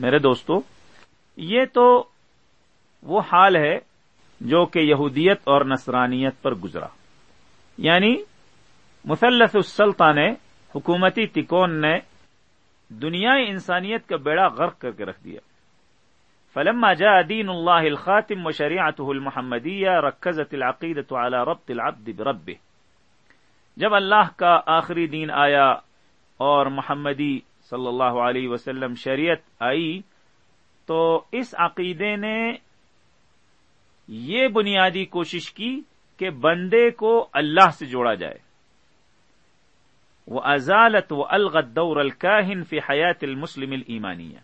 میرے دوستو، یہ تو وہ حال ہے جو کہ یہودیت اور نصرانیت پر گزرا۔ یعنی مثلث السلطان نے حکومتی تکون نے دنیا انسانیت کا بیڑا غرق کر کے رکھ دیا۔ فلما جاء دين الله الخاتم وشريعته المحمدية ركزت العقيدة على ربط العبد بربه جب اللہ کا آخری دین آیا اور محمدی صلی اللہ علیہ وسلم شریعت آئی، تو اس عقیدے نے یہ بنیادی کوشش کی کہ بندے کو اللہ سے جوڑا جائے۔ وہ ازالت و الغدور الکاہن فی حیات المسلم الایمانیہ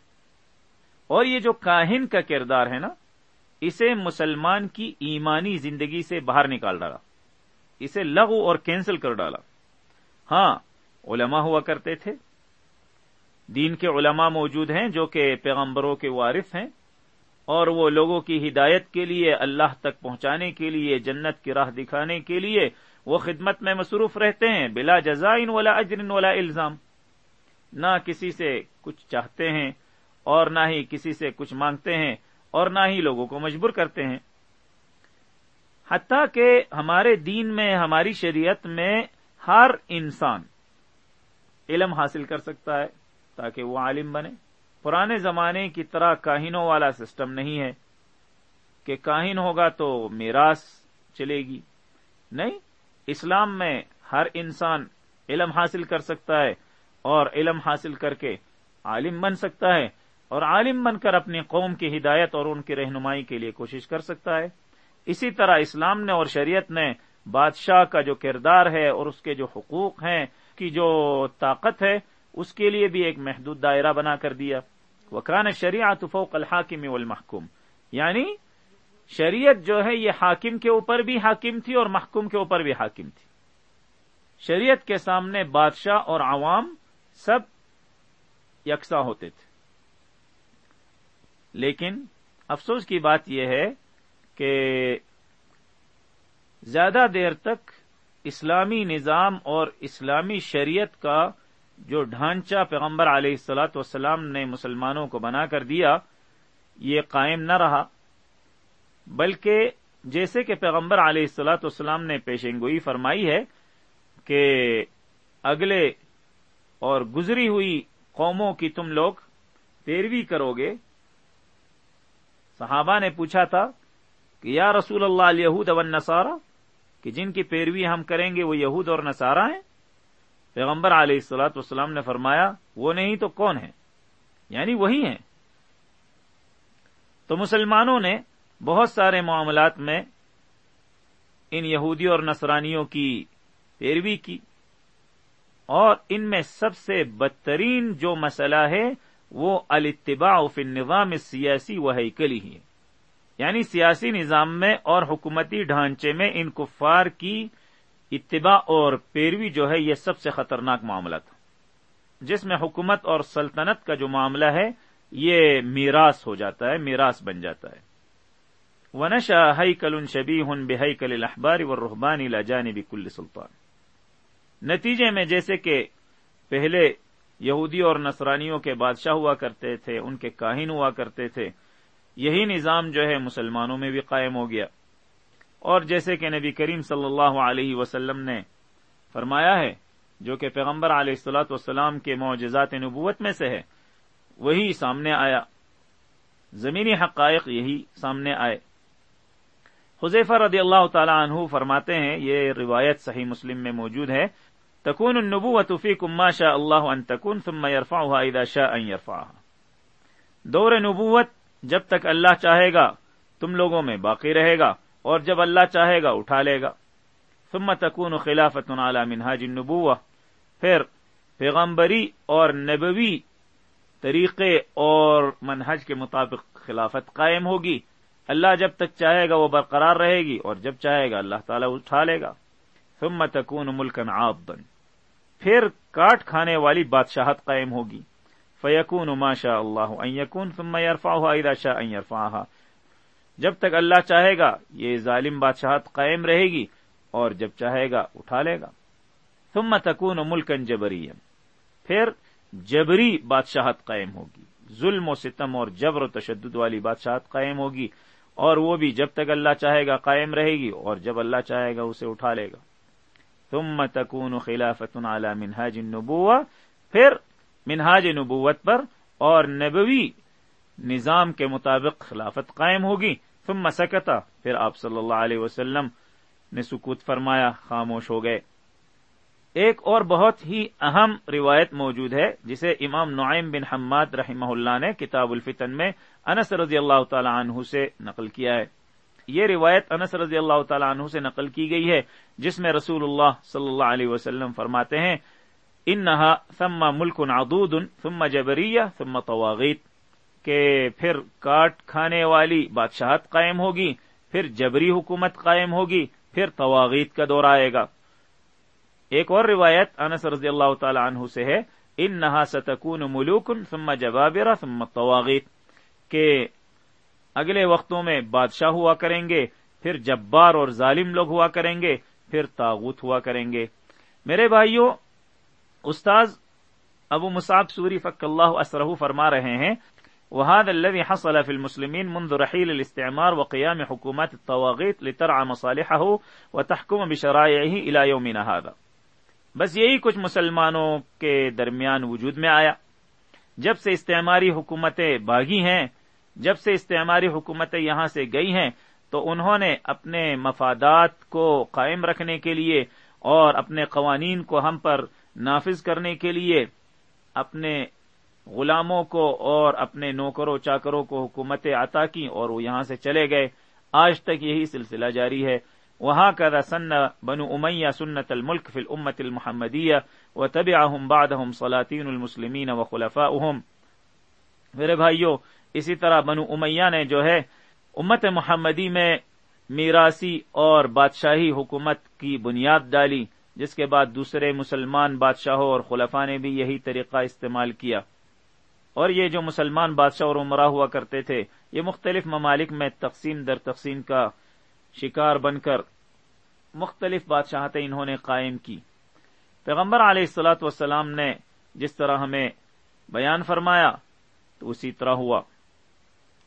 اور یہ جو کاہن کا کردار ہے نا، اسے مسلمان کی ایمانی زندگی سے باہر نکال ڈالا۔ اسے لغو اور کینسل کر ڈالا۔ ہاں علماء ہوا کرتے تھے۔ دین کے علماء موجود ہیں جو کہ پیغمبروں کے وارث ہیں اور وہ لوگوں کی ہدایت کے لیے اللہ تک پہنچانے کے لیے، جنت کی راہ دکھانے کے لیے وہ خدمت میں مصروف رہتے ہیں، بلا جزائن ولا اجرن ولا الزام۔ نہ کسی سے کچھ چاہتے ہیں اور نہ ہی کسی سے کچھ مانگتے ہیں اور نہ ہی لوگوں کو مجبور کرتے ہیں۔ حتیٰ کہ ہمارے دین میں، ہماری شریعت میں ہر انسان علم حاصل کر سکتا ہے۔ تاکہ وہ عالم بنے۔ پرانے زمانے کی طرح کاہنوں والا سسٹم نہیں ہے کہ کاہن ہوگا تو میراث چلے گی۔ نہیں، اسلام میں ہر انسان علم حاصل کر سکتا ہے اور علم حاصل کر کے عالم بن سکتا ہے اور عالم بن کر اپنی قوم کی ہدایت اور ان کی رہنمائی کے لیے کوشش کر سکتا ہے۔ اسی طرح اسلام نے اور شریعت نے بادشاہ کا جو کردار ہے اور اس کے جو حقوق ہیں، کی جو طاقت ہے اس کے لیے بھی ایک محدود دائرہ بنا کر دیا۔ وکان شریعت فوق الحاکم والمحکوم یعنی شریعت جو ہے یہ حاکم کے اوپر بھی حاکم تھی اور محکوم کے اوپر بھی حاکم تھی۔ شریعت کے سامنے بادشاہ اور عوام سب یکساں ہوتے تھے۔ لیکن افسوس کی بات یہ ہے کہ زیادہ دیر تک اسلامی نظام اور اسلامی شریعت کا جو ڈھانچہ پیغمبر علیہ السلاۃ والسلام نے مسلمانوں کو بنا کر دیا، یہ قائم نہ رہا۔ بلکہ جیسے کہ پیغمبر علیہ السلاۃ والسلام نے پیشنگوئی فرمائی ہے کہ اگلے اور گزری ہوئی قوموں کی تم لوگ پیروی کرو گے۔ صحابہ نے پوچھا تھا کہ یا رسول اللہ علیہود ون نصارہ کہ جن کی پیروی ہم کریں گے وہ یہود اور نصارہ ہیں؟ پیغمبر علیہ السلاۃ والسلام نے فرمایا، وہ نہیں تو کون ہے یعنی وہی ہیں۔ تو مسلمانوں نے بہت سارے معاملات میں ان یہودی اور نصرانیوں کی پیروی کی اور ان میں سب سے بدترین جو مسئلہ ہے، وہ الاتباع فی النظام سیاسی و ہیکلی ہی یعنی سیاسی نظام میں اور حکومتی ڈھانچے میں ان کفار کی اتباع اور پیروی جو ہے یہ سب سے خطرناک معاملہ تھا۔ جس میں حکومت اور سلطنت کا جو معاملہ ہے، یہ میراث ہو جاتا ہے، میراث بن جاتا ہے۔ ونشا ہئی کل شبی ہن بے کل الحبار و رحبانی لاجانی بھی کل سلطان۔ نتیجے میں جیسے کہ پہلے یہودی اور نصرانیوں کے بادشاہ ہوا کرتے تھے، ان کے کاہن ہوا کرتے تھے، یہی نظام جو ہے مسلمانوں میں بھی قائم ہو گیا۔ اور جیسے کہ نبی کریم صلی اللہ علیہ وسلم نے فرمایا ہے، جو کہ پیغمبر علیہ السلاۃ والسلام کے معجزات نبوت میں سے ہے، وہی سامنے آیا۔ زمینی حقائق یہی سامنے آئے۔ حذیفہ رضی اللہ تعالی عنہ فرماتے ہیں، یہ روایت صحیح مسلم میں موجود ہے، تکون النبوت فیکم ما شاء اللہ ان تکون ثم يرفعها اذا شاء ان يرفعها دور نبوت جب تک اللہ چاہے گا، تم لوگوں میں باقی رہے گا۔ اور جب اللہ چاہے گا اٹھا لے گا۔ ثم تکون خلافت علی منہاج النبوہ۔ پھر پیغمبری اور نبوی طریقے اور منہج کے مطابق خلافت قائم ہوگی۔ اللہ جب تک چاہے گا وہ برقرار رہے گی اور جب چاہے گا اللہ تعالیٰ اٹھا لے گا۔ ثم تکون ملکن عابدا پھر کاٹ کھانے والی بادشاہت قائم ہوگی۔ فیقون ما شاء اللہ ان یکون ثم يرفعها اذا شاء ان يرفعها جب تک اللہ چاہے گا، یہ ظالم بادشاہت قائم رہے گی اور جب چاہے گا، اٹھا لے گا۔ ثم تکون ملکن جبری پھر جبری بادشاہت قائم ہوگی۔ ظلم و ستم اور جبر و تشدد والی بادشاہت قائم ہوگی اور وہ بھی جب تک اللہ چاہے گا قائم رہے گی اور جب اللہ چاہے گا اسے اٹھا لے گا۔ تم تکون خلافت اعلی منہاج نبوا پھر منہاج نبوت پر اور نبوی نظام کے مطابق خلافت قائم ہوگی۔ تم مسکتا پھر آپ صلی اللہ علیہ وسلم نے سکوت فرمایا، خاموش ہو گئے۔ ایک اور بہت ہی اہم روایت موجود ہے، جسے امام نعیم بن حماد رحمہ اللہ نے کتاب الفتن میں انس رضی اللہ تعالی عنہ سے نقل کیا ہے۔ یہ روایت انس رضی اللہ تعالیٰ عنہ سے نقل کی گئی ہے، جس میں رسول اللہ صلی اللہ علیہ وسلم فرماتے ہیں ان نہا ثم ملک نادود ثم جبریہ، ثم تواغیت کہ پھر کاٹ کھانے والی بادشاہت قائم ہوگی، پھر جبری حکومت قائم ہوگی، پھر تواغیت کا دور آئے گا۔ ایک اور روایت انس رضی اللہ تعالی عنہ سے ہے ان نہا ستکون ملوکن ثم جبابرہ ثم تواغیت۔ کہ اگلے وقتوں میں بادشاہ ہوا کریں گے، پھر جبار اور ظالم لوگ ہوا کریں گے، پھر تاغت ہوا کریں گے۔ میرے بھائیوں استاذ ابو مصعب سوری فق اللہ اسرہ فرما رہے ہیں وهذا الذي حصل في المسلمين منذ رحيل الاستعمار وقيام حكومات الطواغيت لترعى مصالحه وتحكم بشرائعه الى يومنا هذا. بس یہی کچھ مسلمانوں کے درمیان وجود میں آیا۔ جب سے استعماری حکومتیں باغی ہیں، جب سے استعماری حکومتیں یہاں سے گئی ہیں، تو انہوں نے اپنے مفادات کو قائم رکھنے کے لیے اور اپنے قوانین کو ہم پر نافذ کرنے کے لیے اپنے غلاموں کو اور اپنے نوکروں چاکروں کو حکومتیں عطا کی اور وہ یہاں سے چلے گئے۔ آج تک یہی سلسلہ جاری ہے۔ وہاں کا رسن بنو امیہ سنت الملک فی الامت المحمدیہ و طب احم باد سلاطین المسلمین و خلفا میرے بھائیوں اسی طرح بنو امیہ نے جو ہے امت محمدی میں میراسی اور بادشاہی حکومت کی بنیاد ڈالی، جس کے بعد دوسرے مسلمان بادشاہوں اور خلفا نے بھی یہی طریقہ استعمال کیا۔ اور یہ جو مسلمان بادشاہ اور عمرہ ہوا کرتے تھے، یہ مختلف ممالک میں تقسیم در تقسیم کا شکار بن کر مختلف بادشاہتیں انہوں نے قائم کی۔ پیغمبر علیہ السلاۃ وسلام نے جس طرح ہمیں بیان فرمایا، تو اسی طرح ہوا۔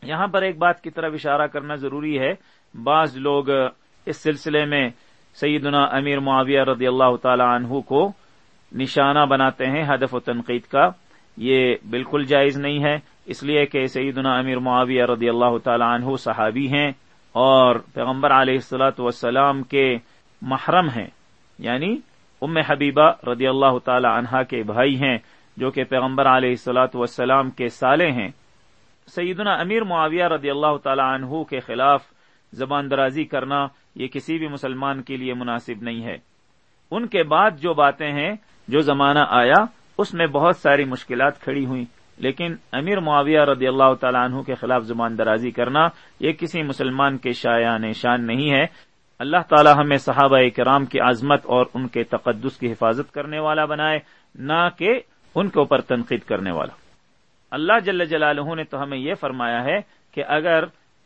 یہاں پر ایک بات کی طرف اشارہ کرنا ضروری ہے۔ بعض لوگ اس سلسلے میں سیدنا امیر معاویہ رضی اللہ تعالی عنہ کو نشانہ بناتے ہیں ہدف و تنقید کا۔ یہ بالکل جائز نہیں ہے۔ اس لیے کہ سیدنا امیر معاویہ رضی اللہ تعالی عنہ صحابی ہیں اور پیغمبر علیہ السلاۃ وسلام کے محرم ہیں۔ یعنی ام حبیبہ رضی اللہ تعالی عنہا کے بھائی ہیں، جو کہ پیغمبر علیہ السلاۃ وسلام کے سالے ہیں۔ سیدنا امیر معاویہ رضی اللہ تعالی عنہ کے خلاف زبان درازی کرنا یہ کسی بھی مسلمان کے لیے مناسب نہیں ہے۔ ان کے بعد جو باتیں ہیں، جو زمانہ آیا اس میں بہت ساری مشکلات کھڑی ہوئی لیکن امیر معاویہ رضی اللہ تعالیٰ عنہ کے خلاف زبان درازی کرنا یہ کسی مسلمان کے شایان شان نہیں ہے۔ اللہ تعالی ہمیں صحابہ کرام کی عظمت اور ان کے تقدس کی حفاظت کرنے والا بنائے، نہ کہ ان کے اوپر تنقید کرنے والا۔ اللہ جل جلالہ نے تو ہمیں یہ فرمایا ہے کہ اگر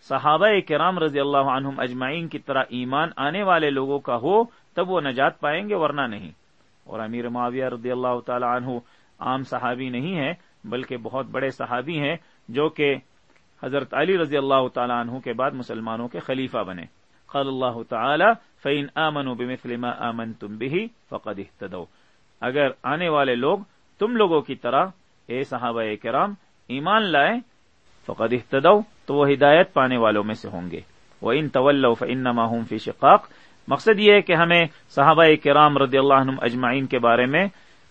صحابہ کرام رضی اللہ عنہم اجمعین کی طرح ایمان آنے والے لوگوں کا ہو، تب وہ نجات پائیں گے، ورنہ نہیں۔ اور امیر معاویہ رضی اللہ تعالی عنہ عام صحابی نہیں ہے بلکہ بہت بڑے صحابی ہیں، جو کہ حضرت علی رضی اللہ تعالی عنہ کے بعد مسلمانوں کے خلیفہ بنے۔ قال اللہ تعالی فعین امن و بمسلم امن تم بھی فقد اگر آنے والے لوگ تم لوگوں کی طرح، اے صحابہ کرام، ایمان لائے فقد احتدو تو وہ ہدایت پانے والوں میں سے ہوں گے۔ وہ ان طول فن ماہوم فی شقاق۔ مقصد یہ ہے کہ ہمیں صحابہ کرام رضی اللہ عنہ اجمعین کے بارے میں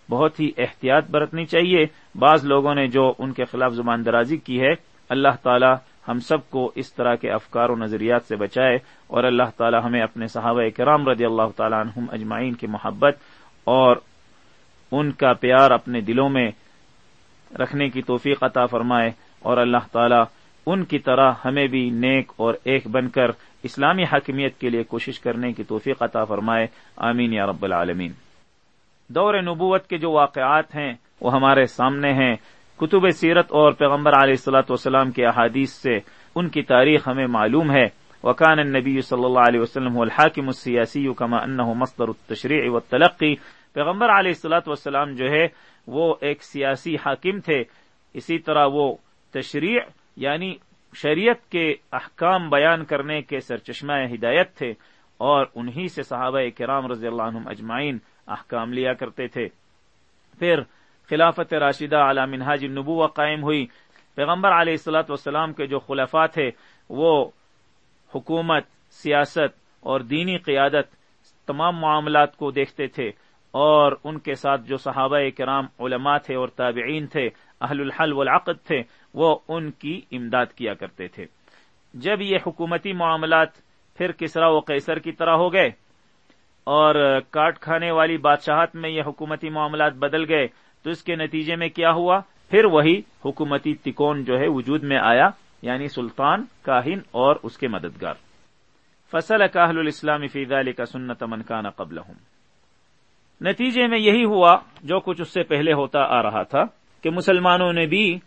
بہت ہی احتیاط برتنی چاہیے۔ بعض لوگوں نے جو ان کے خلاف زبان درازی کی ہے، اللہ تعالی ہم سب کو اس طرح کے افکار و نظریات سے بچائے اور اللہ تعالی ہمیں اپنے صحابہ کرام رضی اللہ تعالی عنہم اجمعین کی محبت اور ان کا پیار اپنے دلوں میں رکھنے کی توفیق عطا فرمائے اور اللہ تعالی ان کی طرح ہمیں بھی نیک اور ایک بن کر اسلامی حاکمیت کے لیے کوشش کرنے کی توفیق عطا فرمائے. آمین یا رب العالمین. دور نبوت کے جو واقعات ہیں، وہ ہمارے سامنے ہیں. کتب سیرت اور پیغمبر علیہ السلاۃ والسلام کے احادیث سے ان کی تاریخ ہمیں معلوم ہے. وکان النبی صلی اللہ علیہ وسلم الحاکم السیاسی کما انہ مصدر التشریع والتلقی. پیغمبر علیہ السلاۃ والسلام جو ہے، وہ ایک سیاسی حاکم تھے. اسی طرح وہ تشریع یعنی شریعت کے احکام بیان کرنے کے سرچشمہ ہدایت تھے اور انہی سے صحابہ کرام رضی اللہ عنہم اجمعین احکام لیا کرتے تھے۔ پھر خلافت راشدہ علی منہاج النبوہ قائم ہوئی۔ پیغمبر علیہ السلاۃ والسلام کے جو خلفاء تھے، وہ حکومت، سیاست اور دینی قیادت تمام معاملات کو دیکھتے تھے اور ان کے ساتھ جو صحابہ کرام علماء تھے اور تابعین تھے، اہل الحل والعقد تھے وہ ان کی امداد کیا کرتے تھے۔ جب یہ حکومتی معاملات پھر کسرا و قیصر کی طرح ہو گئے اور کاٹ کھانے والی بادشاہت میں یہ حکومتی معاملات بدل گئے، تو اس کے نتیجے میں کیا ہوا؟ پھر وہی حکومتی تکون جو ہے وجود میں آیا یعنی سلطان، کاہن اور اس کے مددگار۔ فصل کاہل الاسلام فیض علی کا سنت منکانہ قبل نتیجے میں یہی ہوا جو کچھ اس سے پہلے ہوتا آ رہا تھا کہ مسلمانوں نے بھی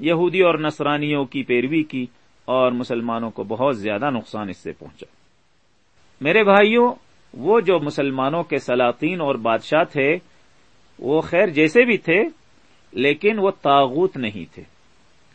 یہودی اور نصرانیوں کی پیروی کی اور مسلمانوں کو بہت زیادہ نقصان اس سے پہنچا۔ میرے بھائیوں، وہ جو مسلمانوں کے سلاطین اور بادشاہ تھے، وہ خیر جیسے بھی تھے، لیکن وہ تاغوت نہیں تھے۔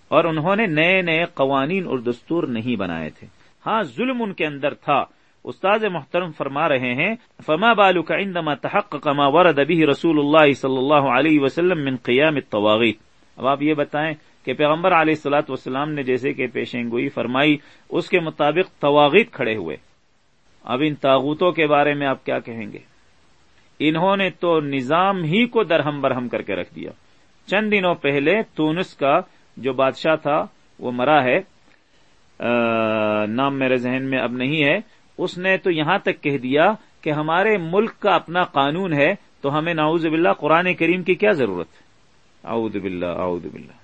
اور انہوں نے نئے نئے قوانین اور دستور نہیں بنائے تھے۔ ہاں ظلم ان کے اندر تھا۔ استاد محترم فرما رہے ہیں، فما بالو کا اندما تحق کما ورد ابھی رسول اللہ صلی اللہ علیہ وسلم من قیام الطواغیت اب آپ یہ بتائیں کہ پیغمبر علیہ السلاۃ والسلام نے جیسے کہ پیشین گوئی فرمائی، اس کے مطابق تواغیت کھڑے ہوئے۔ اب ان تاغوتوں کے بارے میں آپ کیا کہیں گے؟ انہوں نے تو نظام ہی کو درہم برہم کر کے رکھ دیا۔ چند دنوں پہلے تونس کا جو بادشاہ تھا، وہ مرا ہے۔ نام میرے ذہن میں اب نہیں ہے۔ اس نے تو یہاں تک کہہ دیا کہ ہمارے ملک کا اپنا قانون ہے، تو ہمیں ناؤز باللہ قرآن کریم کی کیا ضرورت؟ ہے باللہ باللہ۔